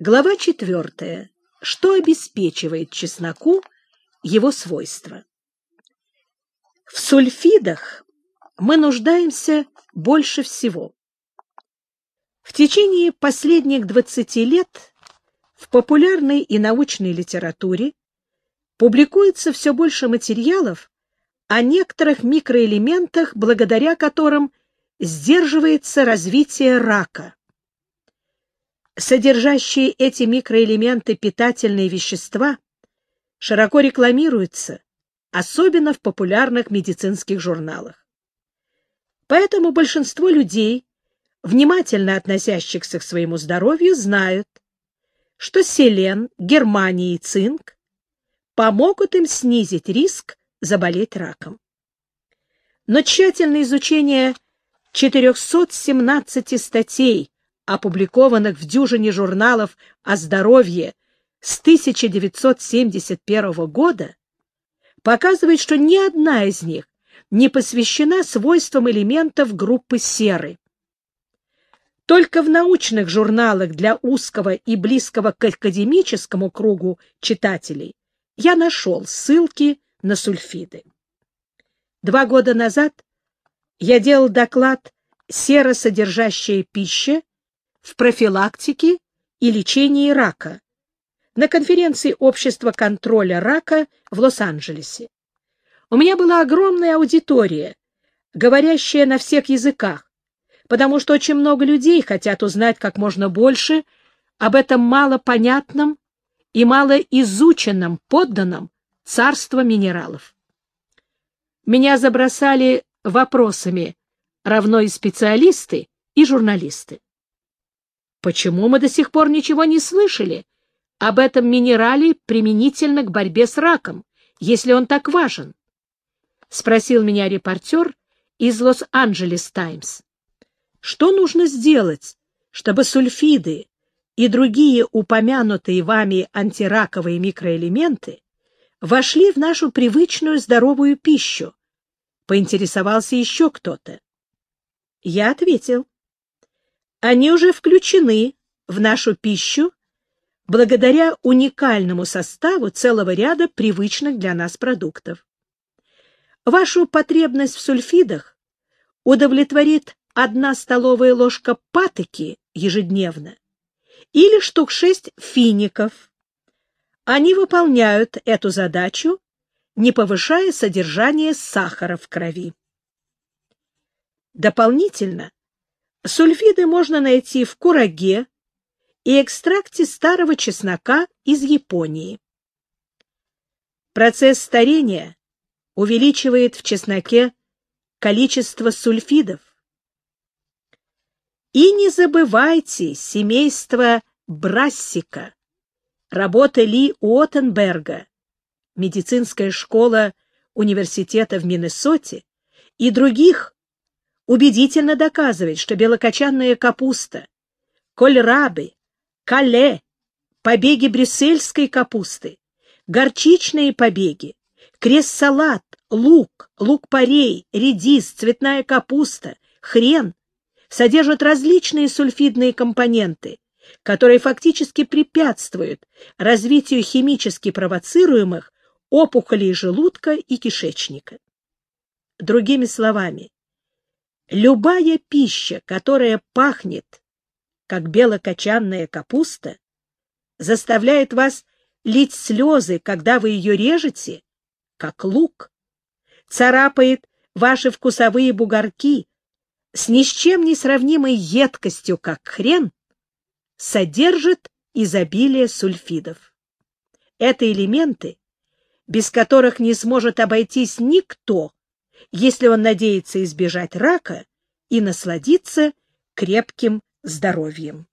Глава четвертая. Что обеспечивает чесноку его свойства? В сульфидах мы нуждаемся больше всего. В течение последних 20 лет в популярной и научной литературе публикуется все больше материалов о некоторых микроэлементах, благодаря которым сдерживается развитие рака содержащие эти микроэлементы питательные вещества, широко рекламируются, особенно в популярных медицинских журналах. Поэтому большинство людей, внимательно относящихся к своему здоровью, знают, что селен, германий и цинк помогут им снизить риск заболеть раком. Но тщательное изучение 417 статей опубликованных в дюжине журналов о здоровье с 1971 года, показывает, что ни одна из них не посвящена свойствам элементов группы серы. Только в научных журналах для узкого и близкого к академическому кругу читателей я нашел ссылки на сульфиды. Два года назад я делал доклад «Серосодержащая пища в профилактике и лечении рака на конференции Общества контроля рака в Лос-Анджелесе. У меня была огромная аудитория, говорящая на всех языках, потому что очень много людей хотят узнать как можно больше об этом малопонятном и малоизученном подданном царства минералов. Меня забросали вопросами равно и специалисты, и журналисты. Почему мы до сих пор ничего не слышали об этом минерале применительно к борьбе с раком, если он так важен? — спросил меня репортер из Лос-Анджелес Таймс. Что нужно сделать, чтобы сульфиды и другие упомянутые вами антираковые микроэлементы вошли в нашу привычную здоровую пищу? Поинтересовался еще кто-то. Я ответил. Они уже включены в нашу пищу благодаря уникальному составу целого ряда привычных для нас продуктов. Вашу потребность в сульфидах удовлетворит одна столовая ложка патоки ежедневно или штук шесть фиников. Они выполняют эту задачу, не повышая содержание сахара в крови. Дополнительно Сульфиды можно найти в кураге и экстракте старого чеснока из Японии. Процесс старения увеличивает в чесноке количество сульфидов. И не забывайте семейство Брассика, работа Ли Уоттенберга, медицинская школа университета в Миннесоте и других убедительно доказывает, что белокочанная капуста, кольрабы, кале, побеги брюссельской капусты, горчичные побеги, крест-салат, лук, лук-порей, редис, цветная капуста, хрен содержат различные сульфидные компоненты, которые фактически препятствуют развитию химически провоцируемых опухолей желудка и кишечника. Другими словами, Любая пища, которая пахнет, как белокочанная капуста, заставляет вас лить слезы, когда вы ее режете, как лук, царапает ваши вкусовые бугорки с ни с чем не сравнимой едкостью, как хрен, содержит изобилие сульфидов. Это элементы, без которых не сможет обойтись никто, если он надеется избежать рака и насладиться крепким здоровьем.